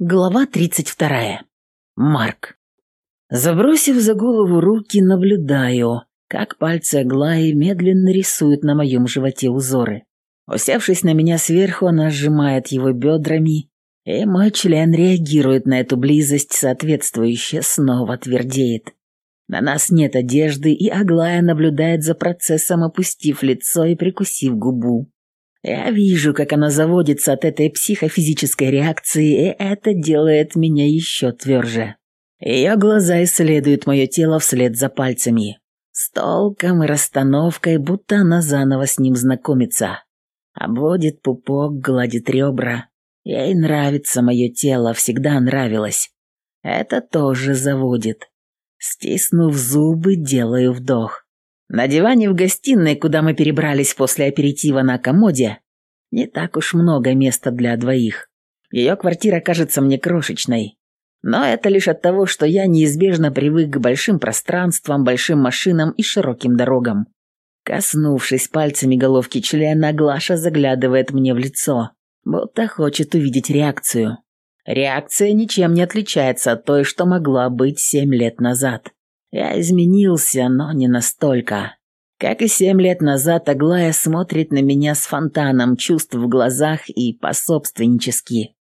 Глава 32. Марк. Забросив за голову руки, наблюдаю, как пальцы Аглаи медленно рисуют на моем животе узоры. Усевшись на меня сверху, она сжимает его бедрами, и мой член реагирует на эту близость соответствующе, снова твердеет. На нас нет одежды, и Аглая наблюдает за процессом, опустив лицо и прикусив губу. Я вижу, как она заводится от этой психофизической реакции, и это делает меня еще тверже. Ее глаза исследуют мое тело вслед за пальцами. С толком и расстановкой, будто она заново с ним знакомится. Обводит пупок, гладит ребра. Ей нравится мое тело, всегда нравилось. Это тоже заводит. Стиснув зубы, делаю вдох. На диване в гостиной, куда мы перебрались после аперитива на комоде, не так уж много места для двоих. Ее квартира кажется мне крошечной. Но это лишь от того, что я неизбежно привык к большим пространствам, большим машинам и широким дорогам. Коснувшись пальцами головки члена, Глаша заглядывает мне в лицо, будто хочет увидеть реакцию. Реакция ничем не отличается от той, что могла быть семь лет назад. Я изменился, но не настолько. Как и семь лет назад, Аглая смотрит на меня с фонтаном чувств в глазах и пособственнически.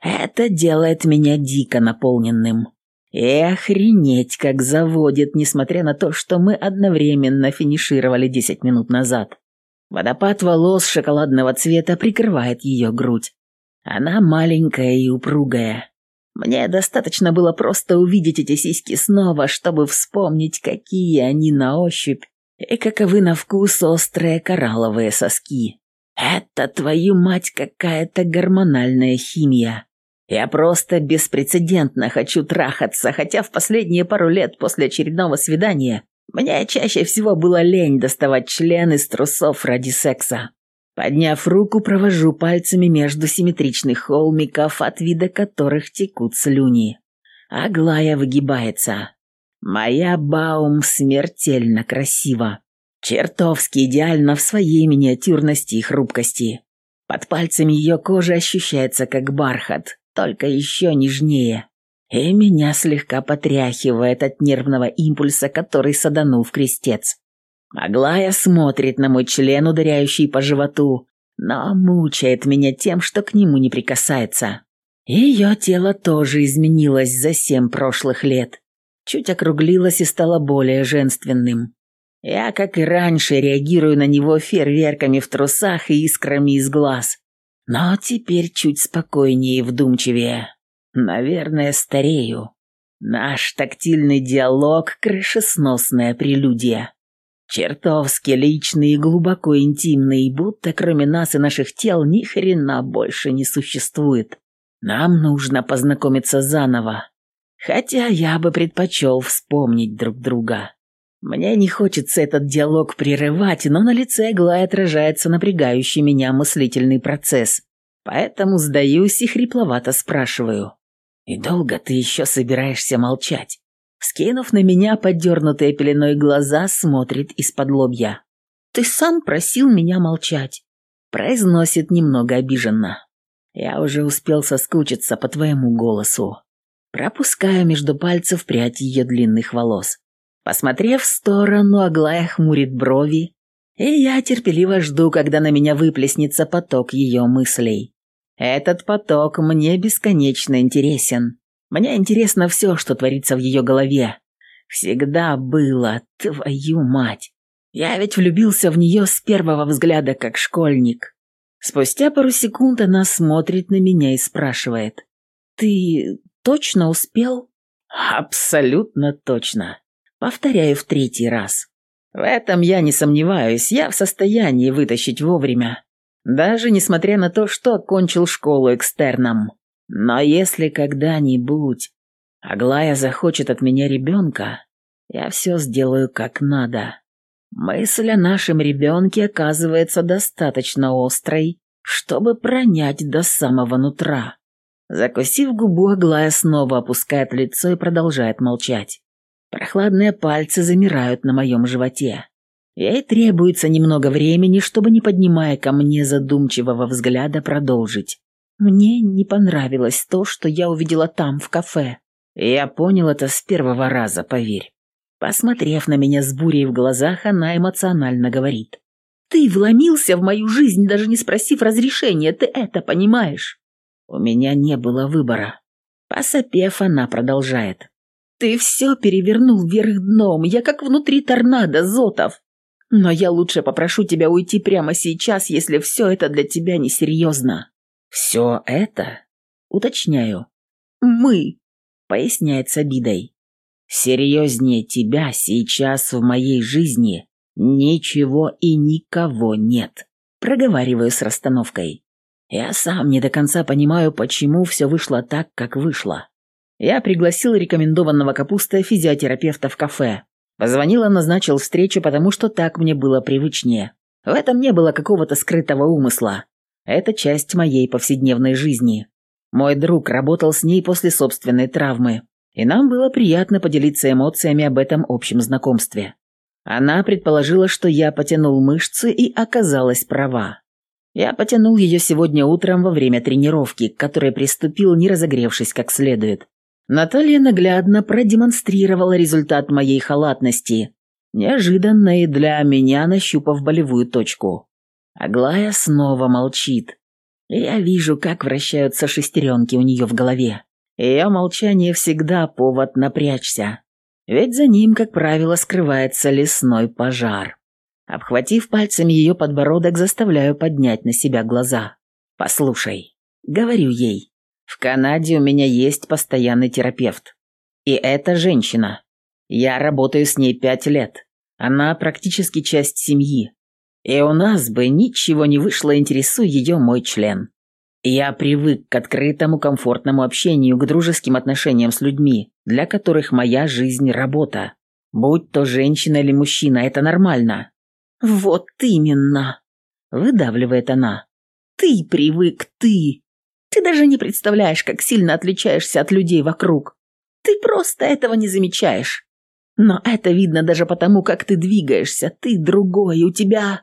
Это делает меня дико наполненным. И охренеть, как заводит, несмотря на то, что мы одновременно финишировали десять минут назад. Водопад волос шоколадного цвета прикрывает ее грудь. Она маленькая и упругая. Мне достаточно было просто увидеть эти сиськи снова, чтобы вспомнить, какие они на ощупь и каковы на вкус острые коралловые соски. Это, твою мать, какая-то гормональная химия. Я просто беспрецедентно хочу трахаться, хотя в последние пару лет после очередного свидания мне чаще всего было лень доставать член из трусов ради секса. Подняв руку, провожу пальцами между симметричных холмиков, от вида которых текут слюни. Аглая выгибается. Моя Баум смертельно красива. Чертовски идеально в своей миниатюрности и хрупкости. Под пальцами ее кожа ощущается как бархат, только еще нежнее. И меня слегка потряхивает от нервного импульса, который саданул в крестец. Аглая смотрит на мой член, ударяющий по животу, но мучает меня тем, что к нему не прикасается. Ее тело тоже изменилось за семь прошлых лет. Чуть округлилось и стало более женственным. Я, как и раньше, реагирую на него фейерверками в трусах и искрами из глаз. Но теперь чуть спокойнее и вдумчивее. Наверное, старею. Наш тактильный диалог – крышесносная прелюдия. Чертовски личный и глубоко интимный, будто кроме нас и наших тел ни хрена больше не существует. Нам нужно познакомиться заново. Хотя я бы предпочел вспомнить друг друга. Мне не хочется этот диалог прерывать, но на лице Глая отражается напрягающий меня мыслительный процесс. Поэтому сдаюсь и хрипловато спрашиваю. «И долго ты еще собираешься молчать?» Скинув на меня поддернутые пеленой глаза, смотрит из-под лобья. «Ты сам просил меня молчать», — произносит немного обиженно. «Я уже успел соскучиться по твоему голосу». Пропускаю между пальцев прядь ее длинных волос. Посмотрев в сторону, Аглая хмурит брови, и я терпеливо жду, когда на меня выплеснется поток ее мыслей. Этот поток мне бесконечно интересен. Мне интересно все, что творится в ее голове. Всегда было, твою мать. Я ведь влюбился в нее с первого взгляда, как школьник. Спустя пару секунд она смотрит на меня и спрашивает. «Ты точно успел?» «Абсолютно точно». Повторяю в третий раз. В этом я не сомневаюсь, я в состоянии вытащить вовремя. Даже несмотря на то, что окончил школу экстерном. Но если когда-нибудь Аглая захочет от меня ребенка, я все сделаю как надо. Мысль о нашем ребенке оказывается достаточно острой, чтобы пронять до самого нутра. Закусив губу, Аглая снова опускает лицо и продолжает молчать. Прохладные пальцы замирают на моем животе. Ей требуется немного времени, чтобы, не поднимая ко мне задумчивого взгляда, продолжить. Мне не понравилось то, что я увидела там, в кафе. Я понял это с первого раза, поверь. Посмотрев на меня с бурей в глазах, она эмоционально говорит. «Ты вломился в мою жизнь, даже не спросив разрешения, ты это понимаешь?» У меня не было выбора. Посопев, она продолжает. «Ты все перевернул вверх дном, я как внутри торнадо, Зотов. Но я лучше попрошу тебя уйти прямо сейчас, если все это для тебя несерьезно». «Все это?» Уточняю. «Мы», — поясняет с обидой. «Серьезнее тебя сейчас в моей жизни ничего и никого нет», — проговариваю с расстановкой. Я сам не до конца понимаю, почему все вышло так, как вышло. Я пригласил рекомендованного капуста физиотерапевта в кафе. Позвонил и назначил встречу, потому что так мне было привычнее. В этом не было какого-то скрытого умысла. Это часть моей повседневной жизни. Мой друг работал с ней после собственной травмы, и нам было приятно поделиться эмоциями об этом общем знакомстве. Она предположила, что я потянул мышцы и оказалась права. Я потянул ее сегодня утром во время тренировки, к которой приступил, не разогревшись как следует. Наталья наглядно продемонстрировала результат моей халатности, неожиданно и для меня нащупав болевую точку. Аглая снова молчит. Я вижу, как вращаются шестеренки у нее в голове. Ее молчание всегда повод напрячься. Ведь за ним, как правило, скрывается лесной пожар. Обхватив пальцами ее подбородок, заставляю поднять на себя глаза. «Послушай», — говорю ей, — «в Канаде у меня есть постоянный терапевт. И это женщина. Я работаю с ней пять лет. Она практически часть семьи. И у нас бы ничего не вышло, интересуя ее мой член. Я привык к открытому, комфортному общению, к дружеским отношениям с людьми, для которых моя жизнь – работа. Будь то женщина или мужчина, это нормально. «Вот именно!» – выдавливает она. «Ты привык, ты! Ты даже не представляешь, как сильно отличаешься от людей вокруг. Ты просто этого не замечаешь. Но это видно даже потому, как ты двигаешься. Ты другой, у тебя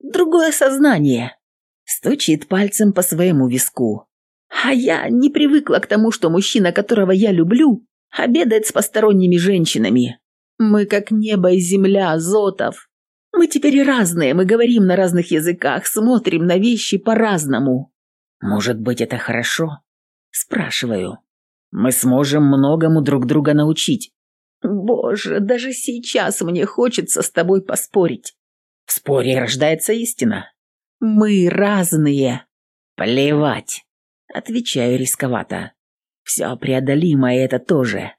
другое сознание». Стучит пальцем по своему виску. «А я не привыкла к тому, что мужчина, которого я люблю, обедает с посторонними женщинами. Мы как небо и земля, Зотов. Мы теперь разные, мы говорим на разных языках, смотрим на вещи по-разному. Может быть, это хорошо? Спрашиваю. Мы сможем многому друг друга научить. Боже, даже сейчас мне хочется с тобой поспорить. В споре рождается истина. Мы разные. Плевать. Отвечаю рисковато. Все преодолимо, и это тоже.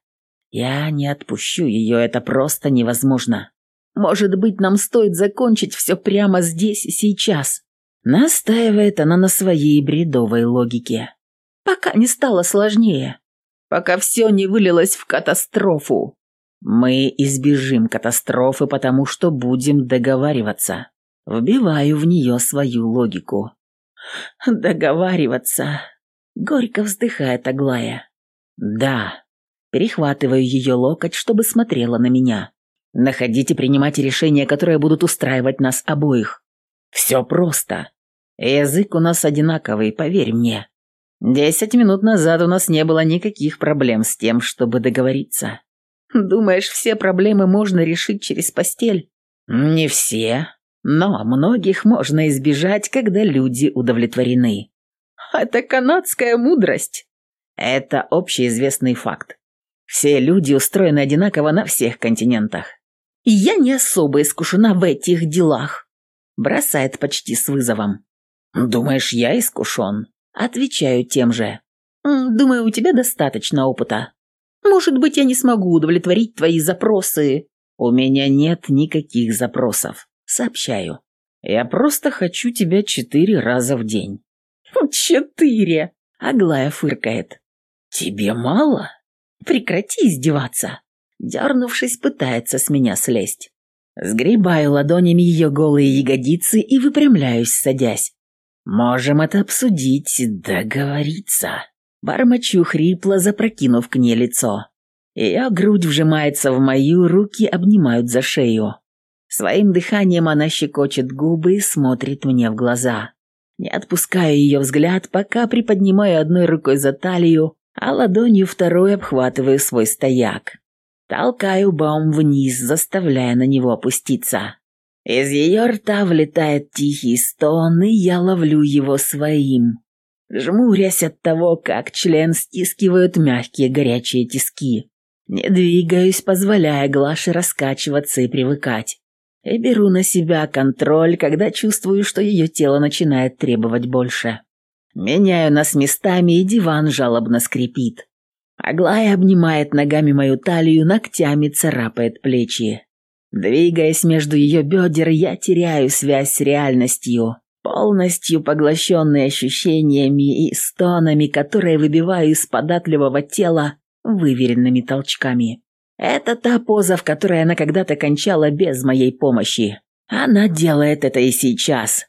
Я не отпущу ее, это просто невозможно. Может быть, нам стоит закончить все прямо здесь и сейчас?» Настаивает она на своей бредовой логике. «Пока не стало сложнее. Пока все не вылилось в катастрофу. Мы избежим катастрофы, потому что будем договариваться. Вбиваю в нее свою логику. Договариваться. Горько вздыхает Аглая. Да. Перехватываю ее локоть, чтобы смотрела на меня. Находить и принимать решения, которые будут устраивать нас обоих. Все просто. Язык у нас одинаковый, поверь мне. Десять минут назад у нас не было никаких проблем с тем, чтобы договориться. Думаешь, все проблемы можно решить через постель? Не все, но многих можно избежать, когда люди удовлетворены. Это канадская мудрость. Это общеизвестный факт. Все люди устроены одинаково на всех континентах и я не особо искушена в этих делах», – бросает почти с вызовом. «Думаешь, я искушен?» Отвечаю тем же. «Думаю, у тебя достаточно опыта. Может быть, я не смогу удовлетворить твои запросы». «У меня нет никаких запросов», – сообщаю. «Я просто хочу тебя четыре раза в день». «Четыре!» – Аглая фыркает. «Тебе мало? Прекрати издеваться!» Дернувшись, пытается с меня слезть. Сгребаю ладонями ее голые ягодицы и выпрямляюсь, садясь. «Можем это обсудить, договориться». Бормочу хрипло, запрокинув к ней лицо. Ее грудь вжимается в мою, руки обнимают за шею. Своим дыханием она щекочет губы и смотрит мне в глаза. Не отпускаю ее взгляд, пока приподнимаю одной рукой за талию, а ладонью второй обхватываю свой стояк. Толкаю Баум вниз, заставляя на него опуститься. Из ее рта влетает тихий стон, и я ловлю его своим. Жмурясь от того, как член стискивают мягкие горячие тиски. Не двигаюсь, позволяя Глаше раскачиваться и привыкать и беру на себя контроль, когда чувствую, что ее тело начинает требовать больше. Меняю нас местами, и диван жалобно скрипит. Аглая обнимает ногами мою талию, ногтями царапает плечи. Двигаясь между ее бедер, я теряю связь с реальностью, полностью поглощенной ощущениями и стонами, которые выбиваю из податливого тела выверенными толчками. Это та поза, в которой она когда-то кончала без моей помощи. Она делает это и сейчас.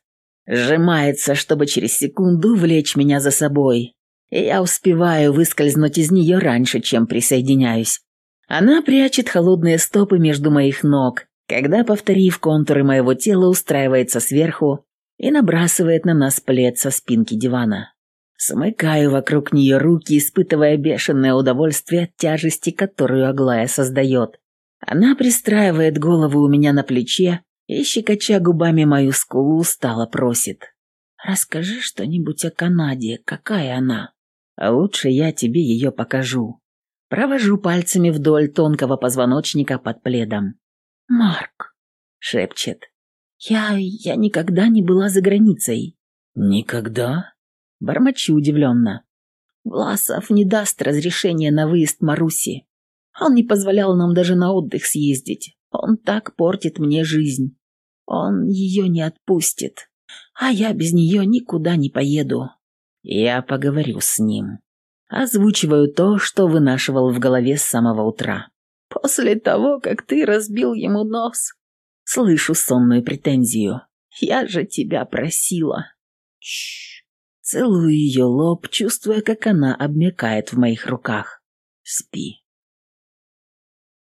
Сжимается, чтобы через секунду влечь меня за собой. Я успеваю выскользнуть из нее раньше, чем присоединяюсь. Она прячет холодные стопы между моих ног, когда, повторив контуры моего тела, устраивается сверху и набрасывает на нас плед со спинки дивана. Смыкаю вокруг нее руки, испытывая бешеное удовольствие от тяжести, которую Аглая создает. Она пристраивает голову у меня на плече и, щекоча губами мою скулу, устало просит. «Расскажи что-нибудь о Канаде, какая она?» а «Лучше я тебе ее покажу». Провожу пальцами вдоль тонкого позвоночника под пледом. «Марк», — шепчет, — «я... я никогда не была за границей». «Никогда?» Бормочу удивленно. Власов не даст разрешения на выезд Маруси. Он не позволял нам даже на отдых съездить. Он так портит мне жизнь. Он ее не отпустит. А я без нее никуда не поеду. Я поговорю с ним. Озвучиваю то, что вынашивал в голове с самого утра. После того, как ты разбил ему нос. Слышу сонную претензию. Я же тебя просила. Чш. Целую ее лоб, чувствуя, как она обмякает в моих руках. Спи.